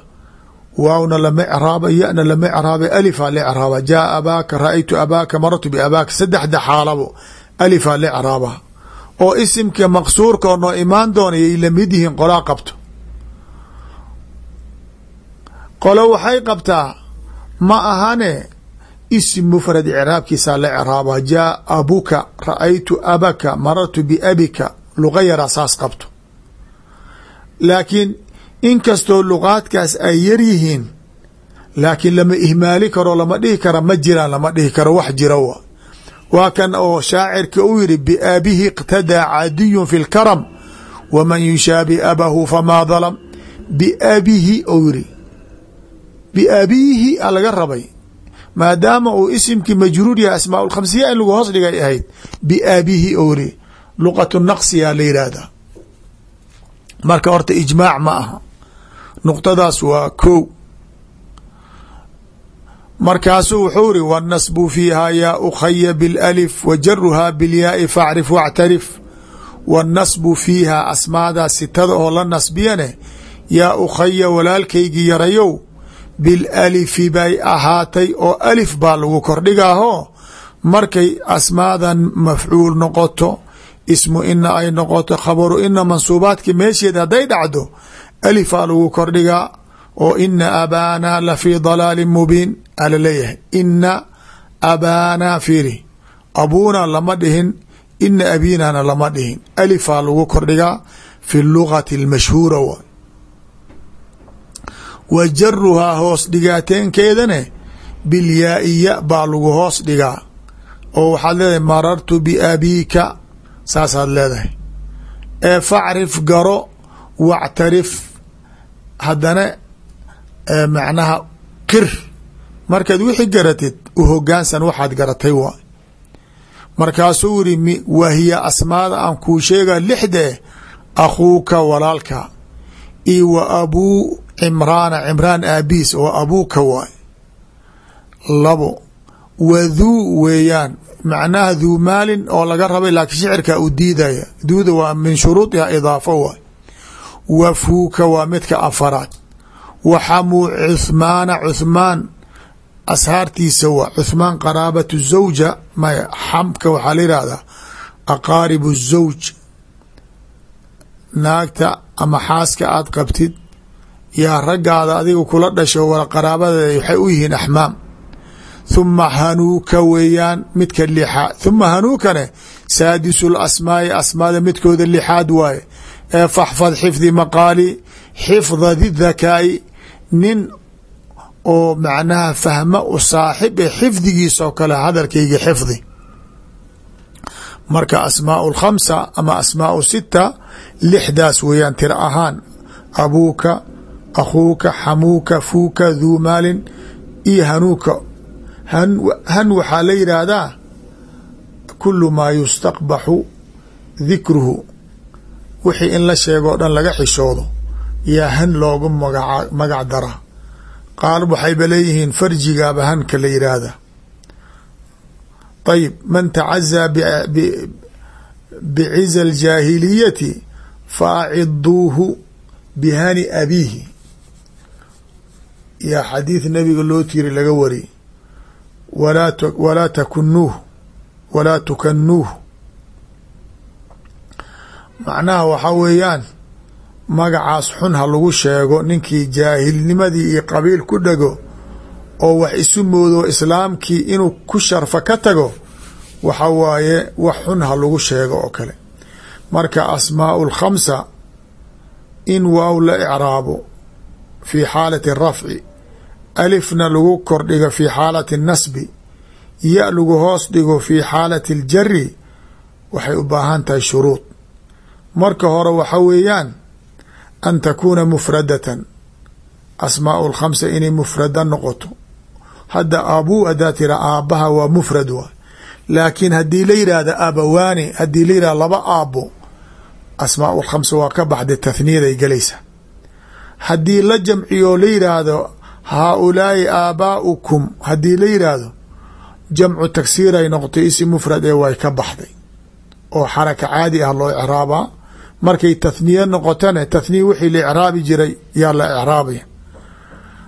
waawna lama craaba yana lama craaba alifaa la craaba jaa abaaka ra'aytu abaaka marartu biabaaka saddexda xaalabo alifaa la craaba oo isimka maqsuurka oo noo imaan doona yay la mid yihiin qolaa qabto qolo waxay qabtaa ma ahane isim mufrad icraabkiisaa la craaba jaa abuka ra'aytu abaka marartu biabika luqa yaraa saas qabto laakiin inkastoo luqaadkaas ay yar yihiin laakiin lama ihmaali karo lama dhihi kara ma jiraan lama dhihi karo wax jira wa. Waa kan oo shaacirka uu yihi biaabihi iqtadaa caadiyun fi lkaram waman yushaabi abahu famaa dalam. Biaabihi ou yiri biaabiyihi a laga rabay maadaama uu isimkii majruur yahay asmaa lkhamsiya in lagu hoos dhigay ahayd biaabihi ou yiri luqatu naqsiyaa la yidhaahdaa. Marka horta ijmaac ma aha nuqtadaas waa ko markaasuu wuxuu iri wاnasbu fiiha yaa ukhaya biاlalif wa jaruhaa bilyaai facrif wاctarif wاnasbu fiiha asmaadaa sitada oo la nasbiyane yaa ukhaya walaalkaygii yarayow bilalifi bay ahaatay oo alif baa lagu kordhigaaho markay asmaadan mafcuul noqoto ismu ina ay noqoto khabaru ina mansuubaadki meesheed hadday dhacdo alifaa lagu kordhigaa oo ina abaanaa la fii dalaalin mubiin ala leeyahay. Ina abaanaa fiiri. Abuuna lama dhihin ina abiinana lama dhihin. Alifaa lagu kordhigaa fi lugati اlmashhuura waay wa jaruhaa hoos dhigaateenkeedane bilyaa-i ya baa lagu hoos dhigaa. Oo waxaad leedahay marartu biabiika saasaad leedahay. Ee facrif garo wactarif haddana macnaha qir markaad wixii garatid u hogaansan waxaad garatay waay. Markaasuu yiri wahiya asmaada aan kuu sheega lixdee? Akhuuka walaalka. Iyo wa abuu cimraana cimraan aabiis oo abuuka waay. Labo wa dhuu weeyaan. Macnaha dhuu maalin oo laga rabay laakiin shicirka u diidaya. Duuda waa min shuruudiha idaafo waay wa fuuka waa midka afaraad. Wa xamuu cuhmaana cuhmaan ashaartiisa waa cuhmaan qaraabatu zawja maya xamka waxaa la yihahdaa aqaaribu zawj naagta ama xaaska aad qabtid yaa raggaada adiga kula dhasho wala qaraabadeeda waxay u yihiin axmaam. Thuma hanuuka weeyaan midka lixaad thuma hanuukane saadisu lasmaai asmaada midkooda lixaad waaye faxfad xifdi maqaali xifda didakaa'i nin oo macnaha fahma u saaxib ee xifdigiisa oo kale hadalkayga xifdi. Marka asmaau lkhamsa ama asmaau sita lixdaas weeyaan tiro ahaan abuuka akhuuka xamuuka fuuka dhuu maalin iyo hanuuka. Han waxaa la yidhaahdaa kulu maa yustaqbaxu dikruhu wixii in la sheego o dhan laga xishoodo yaa han loogu magac dara. Qaar waxayba leeyihiin farjigaaba hanka la yidhaahda ayib man tacazaa biciza aljaahiliyati fa aciduuhu bihani abiihi. Yaa xadiid nabiga loo tiri laga wari walaa takunuuh walaa tukanuuh macnaha waxaa weeyaan magacaas xun ha lagu sheego ninkii jaahilnimadii iyo qabiil ku dhego oo wax isu moodo islaamkii inuu ku sharfa ka tago waxa waaye wax xun ha lagu sheego oo kale. Marka asmaau lkhamsa in waaw la icraabo fi xaalati rafci alifna lagu kordhigo fi xaalati nasbi ya lagu hoos dhigo fi xaalati اljari waxay u baahan tahay shuruud marka hore waxa weeyaan an takuuna mufradatan. Asmaau lkhamsa inay mufrada noqoto. Hadda abuu hadaa tira aabbaha waa mufrad waa. Laakiin haddii la yidhaahda abawaani haddii la yidhahda laba aabbo asmaau lkhamsa waa ka baxday tathniyaday galaysa. Haddii la jamciyo la yidhaahdo haaulaai aabaaukum haddii la yidhaahdo jamcu tagsiiray noqotay isi mufrad ee way ka baxday. Oo xaraka caadi ah loo icraabaa markay tathniye noqotane tathniye wixii la icraabi jiray yaa la icraabay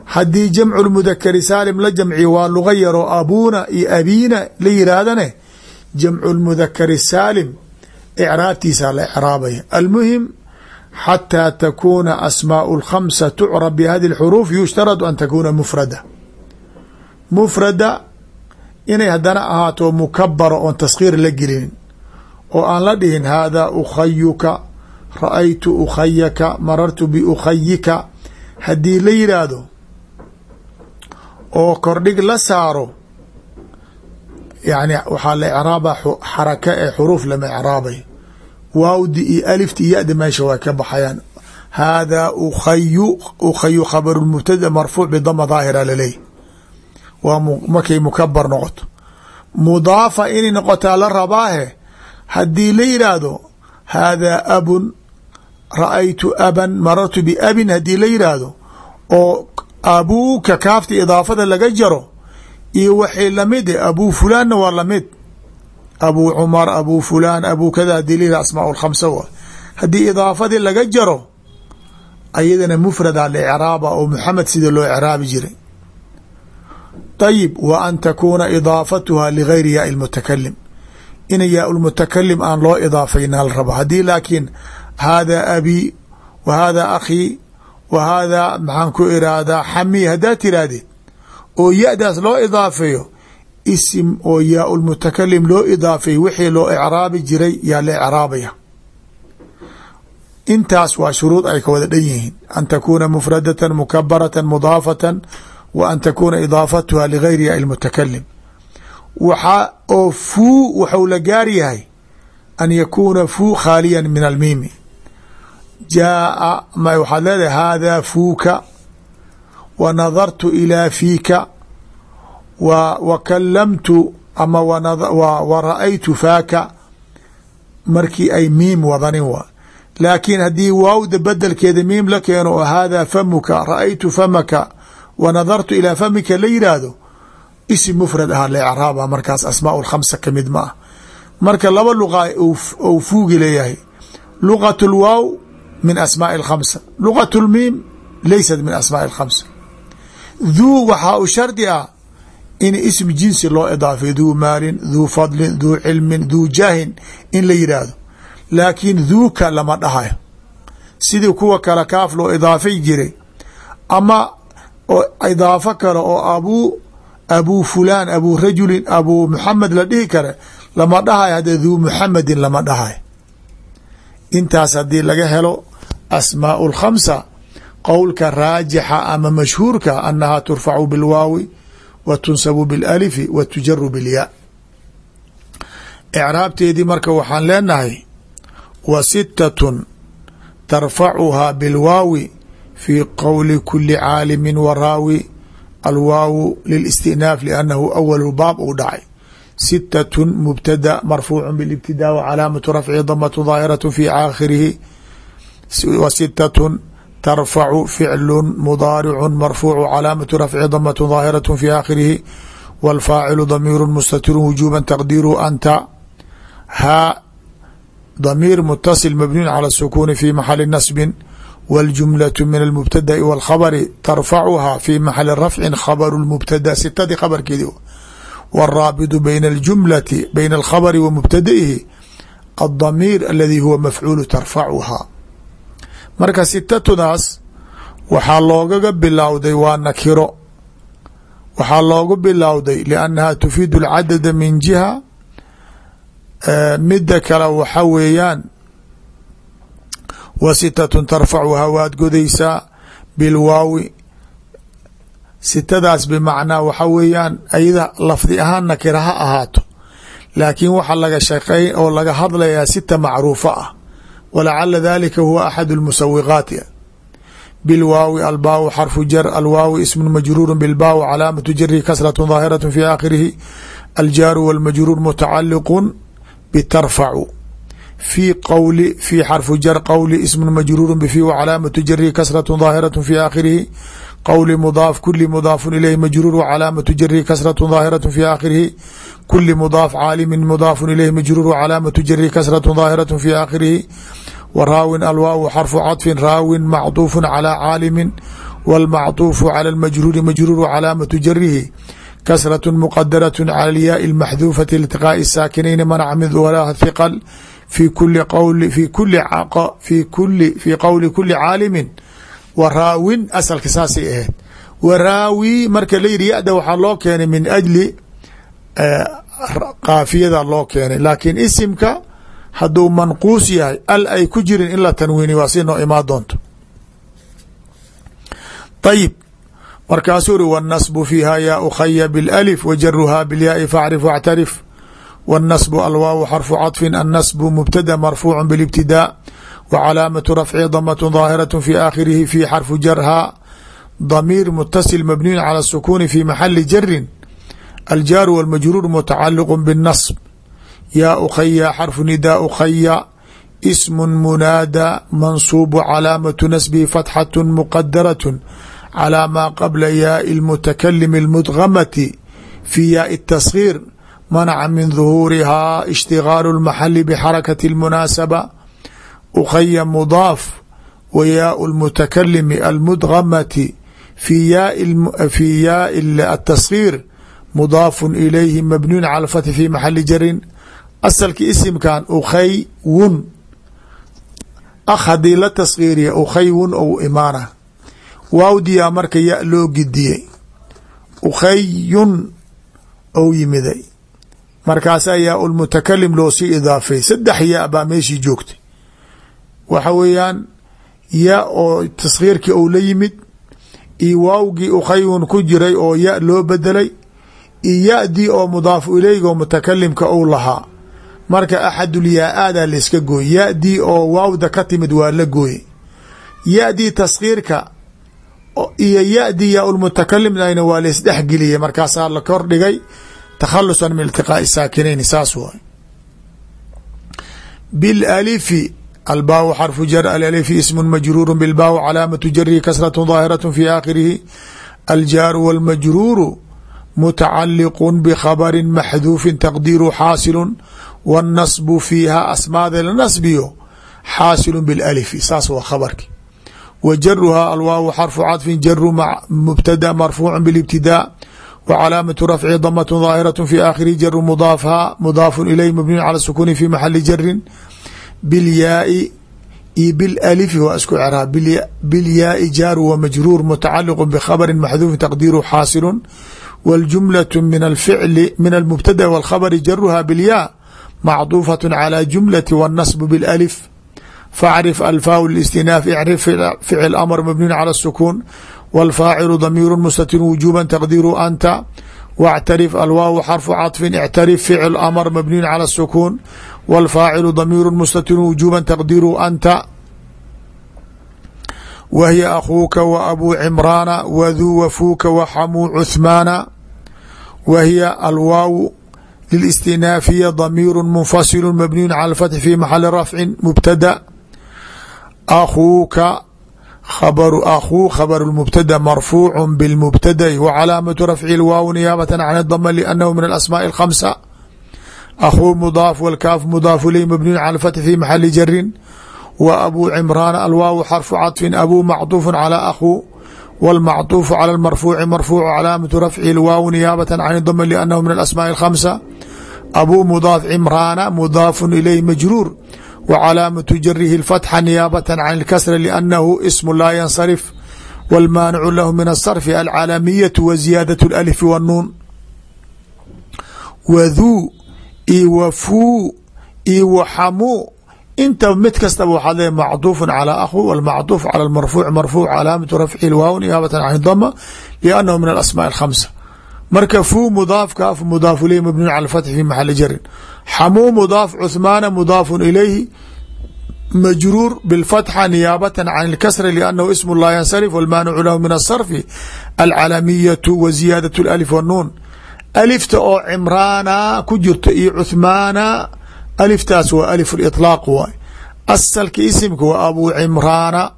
haddii jamcu lmudakari saalim la jamci waa luga yaroo abuuna iyo abiina la yiraahdane jamcu lmudakari saalim icraabtiisaa la icraabaya. Almuhim xataa takuuna asmaau lkhamsa tucrab bihadi lxuruuf yushtaradu an takuuna mufrada. Mufrada inay hadana ahaato mukabara oon taskhiir la gelin oo aan la dhihin hada ukhayuka ra'aytu ukhayaka marartu biukhayika haddii la yidhaahdo oo kordhig la saaro yani waxaa la icraaba xaraka ee xuruuf lama icraabay. Waawdi iyo alifti iyo yadi meesha way ka baxayaan. Haadaa ukhayu ukhayu khabaru mubtada marfuuc bidama daahira laleeyahy waa markay mukabar noqoto. Mudaafa inay noqotaa la rabaahe haddii la yidhaahdo haadaa abun ra'aytu aban marartu biabin haddii la yidhaahdo oo abuuka kaafta idaafada laga jaro iyo waxay la mid e abuu fulaanna waa la mid abuu cumar abuu fulaan abuu kada haddii la yihah asmaa wa haddii idaafadii laga jaro ayadana mufrada la icraaba oo muxamed sida loo icraabi jiray. Ayib wa an takuuna idaafatuha ligayri yaai lmutakalim ina yaa lmutakalim aan loo idaafayna la rabo. Haddii laakiin haadaa abii wa haadaa akhii wa haadaa maxaan ku iraahdaa xamii haddaad tiraahdeed oo ya-daas loo idaafeeyo isim oo yaa lmutakalim loo idaafeey wixii loo icraabi jiray yaa la icraabaya intaas waa shuruud ay ka wada dhan yihiin an takuuna mufradatan mukabaratan mudaafatan wa an takuuna idaafatuha ligayriha ilmutakalim waxaa oo fuu waxuu la gaar yahay an yakuuna fuu khaaliyan min almiimi jaaa waxaad leedahay haadaa fuuka wa nadartu ilaa fiika wa kalamtu ama wa ra'aytu faaka. Markii ay miim wadanin waa. Laakiin haddii waawda bedelkeeda miim la keeno oo haadaa famuka ra'aytu famaka wa nadartu ilaa famika la yidhaahdo isim mufrad ah lecraaba markaas asmaa lkhamsa ka mid ma ah. Marka laba luqa ou fuugi leeyahay. Luqat lwaaw min asmaai alkhamsa. Luqat lmiim laysat min asmaai alkhamsa. Duu waxaa u shardi ah in ism jinsi loo idaafay. Duu maalin duu fadlin duu cilmin duu jaahin in la yidhaahdo laakiin duuka lama dhahayo. Sidii kuwa kale kaaf loo idaafay jiray. Ama idaafo kale oo abuu abuu fulaan abuu rajulin abuu muxamed la dhihi kare lama dhahayo. Hadda duu muxamedin lama dhahayo. Intaas haddii laga helo asmaau lkhamsa qowlka raajixa ama mashhuurka annahaa turfacu bilwaawi wa tunsabu bilalifi wa tujaru bilyaa icraabteedii marka waxaan leenahay wa sitatun tarfacuhaa bilwaawi fii qowli kuli caalimin wa raawi alwaawu lilistinaaf liannahu awalu baab uu dhacay. Sitatun mubtada marfuucu bilibtidaa wa calaamatu rafci damatu daahiratu fi aakhirihi wa sitatun tarfacu ficlu mudaaricu marfuucu calaamatu rafci damatu daahiratu fi aakhirihi wاlfaacilu damiiru mustatiru wujuba taqdiiruhu anta haa damiir mutasil mabniyu calى الsukuni fi maxali nasbin wاljumlaة min اlmubtada'i wاlkhabri tarfacuhaa fi maxali rafcin khabru اlmubtada sitadii khabarkeedi wاraabitu bayna اljumlati bayna alkhabri wa mubtadaihi aلdamiir aladi huwa mafcuulu tarfacuhaa marka sitatudaas waxaa loogaga bilowday waa nakiro. Waxaa loogu bilowday liannaha tufiidu اlcadada min jiha mida kale waxa weeyaan wa sitatun tarfacuhaa waad godaysaa bilwaawi. Sitadaas bimacnaa waxa weeyaan ayada lafdi ahaan nakira ha ahaato laakiin waxa laga shaqey oo laga hadlayaa sita macruufa ah walacala dalika huwa axad اlmusawiqaati bilwaawi albaaw xarfu jar alwaawi ismu majruuru bilbaaw calaamatu jarihi kasraة daahiraة fi aakhirihi aljaaru wاlmajruur mutacaliqu btarfacu في qwli في xرف jر qwli اسم majrور bفي وcلاaمة jرhi kسرة ظاahiرة في آkhirihi qwli mضاaf kuli mضاaf iليه majrور وcلاaمة jرhi kسرة ظاahiرة في آkhirihi kuli mضاaf cاalم mضاaf iليه majrور وcلاaمة jرhi kسرة ظاahiرة في آkhirihi wraawin alwaaw xرفu caطفi raawin macطuuf عlى cاalم wاlmacطuuf عlى الmajrوuri majrور cلاaمة jرhi kسرة مqdرة عlى الyاء المxذوفة لالتقاء الساakنين mنc min wlاha ثqل في kuli qwl في kuli في kuli في qowli kuli cاalimi wa raawin asalka saasay ahayd wa raawi marka la yidhi ya-da waxaa loo keenay min ajli kaafiyada loo keenay laakiin isimka hadduu manquus yahay al ay ku jirin in la tanwiini waa si noo imaa doonto ayib markaasuu uri wالnasb fiiha ya ukhaya bاlأlif wajaruha bاlyaai facrif واctarif wالnasb alwaaw xarfu caطfi annasb mubtada marfuuc bاlاbtidاء wcalaamaة rafci damaة ظaahiraة fi aakhirihi fi xarfu jarha damiir mutasil mabniyu calى الsukuni fi maxali jarin aljaaru wاlmajruur mutacaliq bالnasb ya ukhaya xarfu nidaa ukhaya ism munaada mansuub calaamaةu nasbihi fatxaة muqadaraة calى maa qabla yaai اlmutakalim اlmudgamati fi yaai الtasgiir manaca min duhuurihaa ishtigaalu اlmaxali bxarakati اlmunaasaba ukhaya mudaaf wa yaau اlmutakalimi almudgamati fi yaai atasgiir mudaafu ilayhi mabniyun cala fathi fi maxali jarin asalki isimkan ukhaywun akh haddii la tasgiiriya ukhaywun ou imaana. Waawdiyaa marka ya loo gidiyey. Ukhayun ou yimiday. Markaasaa yaa lmutakalim loo sii idaafay. Saddex yaa baa meeshii joogtay. Waxa weeyaan ya oo taskhiirkii ou la yimid iyo waawgii ukhayun ku jiray oo ya loo bedelay iyo ya-dii oo mudaafu ileyga oo mutakalimka ou lahaa marka axadulyaa-aadaa layska gooye ya-dii oo waawda ka timid waa la gooye ya-dii taskhiirka iyo ya-dii yaa-ulmutakalimna waa laysdhexgeliyey markaasaa la kor dhigay takhalusan min iltiqaa'i saakinayn saas waay. Bilalifi albaaw xarfu jar alalifi ismu majruuru bilbaaw calaamatu jarihi kasratu daahiraة fi aakhirihi. Aljaaru wاlmajruuru mutacaliqu bkhabari maxduufin taqdiiru xaasilu wاnnasbu fiiha asmaada la nasbiyo xaasilu bilalifi saas waa khabarki wa jaruhaa alwaaw xarfu cadfin jaru mubtada marfuucu bilibtidaa wa calaamatu rafci damatun daahiraة fi aakhirihi jaru mudaafha mudaafu ilayh mabniyu cala sukuuni fi maxali jarin bilyaai iyo bilalifi waa isku craa bilyaai jaaru wa majruur mutacaliqu bkhabri maxduufin taqdiiru xaasilu wاljumlaة min alficli min almubtada wاlkhabri jaruha bilyaa macduufaة calى jumlati wالnasb biاlalif facrif alfaaw اlistinaaf icrif ficil amr mabniyu calى الsukuun wاlfaacilu damiiru mustatir wujuba taqdiiru anta wاctarif alwaaw xarfu caطfin ictarif ficil amr mabniyu calى الsukuun wاlfaacilu damiiru mustatir wujuba taqdiiru anta wa hiya akhuuka wa abuu cimraana waduu wafuuka waxamuu cuhmaana wa hiya alwaaw lilistinaafiya damiiru munfasilu mabniyu cala اlfatxi fi maxali rafcin mubtada akhuuka khabaru akhuu khabaru mubtada marfuucu bilmubtadai wa calaamatu rafci lwaaw niyaabata can dama liannahu min alasmaaءi اlkhamsa akhuu mudaaf wاlkaaf mudaafu iley mabniyu cala اlfatxi fi maxali jarin wa abuu cimraana alwaaw xarfu caطfin abuu macطuufu calى akhuu wاlmacطuufu calى اmarfuuci marfuucu calaamatu rafci lwaaw niyaabata can dama liannahu min alasmaaءi اlkhamsa abuu mudaaf cimraana mudaafu ileyh majruur wa calaamatu jarihi اlfatxa niyaabata can اlkasra liannahu ismu laa yansarif wاlmaanicu lahu min aلsarfi alcaalamiyaةu wa ziyaadaة اlأlif wالnuun waduu io wafuu io waxamuu inta mid kastaba waxaad leeay macduufun calaa akhu walmacduuf cala lmarfuuc marfuuc calaamatu rafci lwaawin iyaabatan can dama liannahu min alasmaa alkhamsa. Marka fuu mudaafkaaf mudaafu ilayhi mabniun cala lfatxi fi maxali jarin xamuu mudaaf cuhmaana mudaafun ilayhi majruur bilfatxa niyaabatan can ilkasri liannahu ismu laa yansarif walmaanicu lahu min asarfi alcalamiyatu wa ziyaadatu alif wannuun alifta oo cimraana ku jirto iyo cuhmaana aliftaas waa alif liطlaaq waay asalka isimka waa abuu cimraana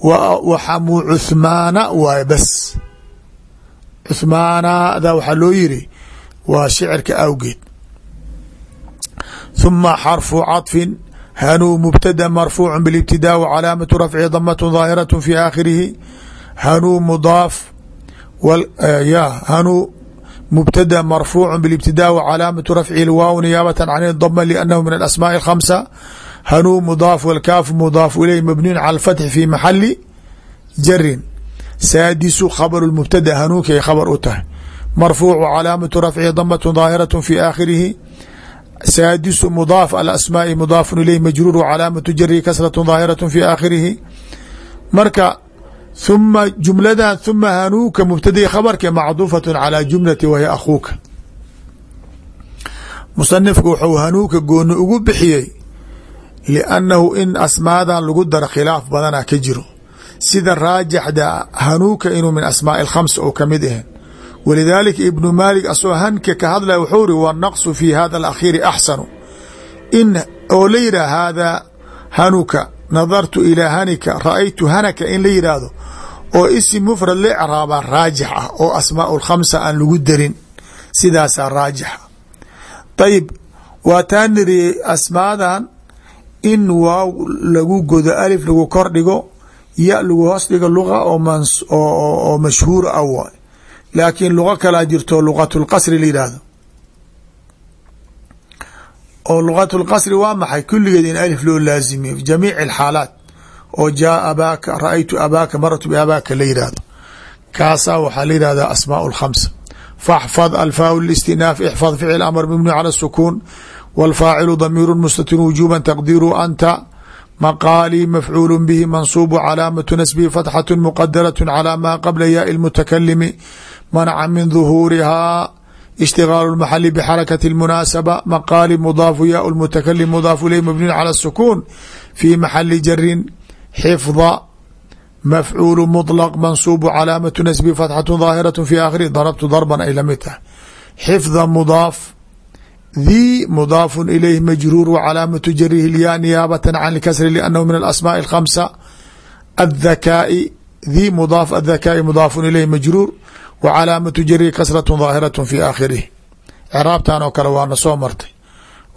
wa xamuu cuhmaana waay bas cuhmaanada waxaa loo yiri waa shicirka awgeed ثuma xarfu caطfin hanuu mubtada marfuucu biاlاbtidaa w calaamatu rafci damat ظaahiraة fi aakhirihi hanuu mudaaf ya hanuu mubtada marfuucu biاlاbtidaa w calaamatu rafci lwaaw niyaabata can dama liannahu min alasmaaءi اlkhamsa hanuu mudaaf wاlkaafu mudaafu ileyh mabniyun cala اlfatxi fi maxali jarin saadisu khabru mubtada hanuunkay khabar u tahay marfuucu calaamatu rafci damat daahiraة fi aakhirihi saadisu mudaaf alasmaaءi mudaafu ileyh majruur calaamatu jarihi kasraة daahiraة fi aakhirihi marka uma jumladan uma hanuuka mubtadii khabarke macduufatun calaa jumlati wahiya akhuuka musanifku wuxuu hanuuka gooni ugu bixiyey liannahu in asmaadan lagu daro khilaaf badana ka jiro sida raajaxda hanuuka inuu min asmaai alkhamsa ou ka mid ahaen walidaalika ibnu maalik asagoo hanka ka hadlaya wuxuu ri wanaqsu fii hada alakhiiri axsanu in oo la yidhah haadaa nadartu ilaa hanika ra'aytu hanaka in la yidhaahdo oo isim mufrad la ecraabaa raajix ah oo asmaau lkhamsa aan lagu darin sidaasaa raajixa ayib waa taa niriyey asmaadan in waaw lagu godo alif lagu kor dhigo ya lagu hoos dhigo luga oo mashhuur ah waay. Laakiin luqo kalaa jirto luqat lqasri la yidhaahdo oo luqat lqasri waa maxay kulligeed in alif loo laazimiyo fi jamiic alxaalaat oo jaa abaaka ra-aytu abaaka maratu biabaaka la yidhaahdo kaasaa waxaa la yidhahdaa asmaau lkhamsa faxfad alfaa listinaaf ixfad ficil amr mibni cala sukuun wاlfaacilu damiiru mustatir wujuba taqdiiru anta maqaalي mafcuul bihi mansuub calaamaةu nasbihi fatxaة mqadaraة calى ma qabla yaai اlmutakalimi manaca min ظuhuurihaa ishtigaalu اlmaxali bxarakaةi اlmunaasaba maqaali mudaafu yaau اlmutakalim mudaafu iley mabniyu calى الsukuun fi maxali jarin xifda mafcuul mطlq mansuub calaamaةu nasbihi fatxaة ظaahiraة fi aakhiri darabtu darban ay lamid tahay xifda mudaaf dii mudaafu ilayh majruur wcalaamatu jarihi lyaa niyaabata can اkasri lأnnahu min alasmaaءi الkhamsa aلthakaa'i dii mudaaf aلthakaa'i mudaafu ilayh majruur wa calaamatu jari kasratun daahiratu fi aakhirih craabtan oo kale waana soo martay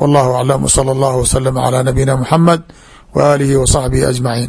wallahu aclam wsala allahu wasalama calaa nabiyina muxamed wa aalihi wa saxbihi ajmaciin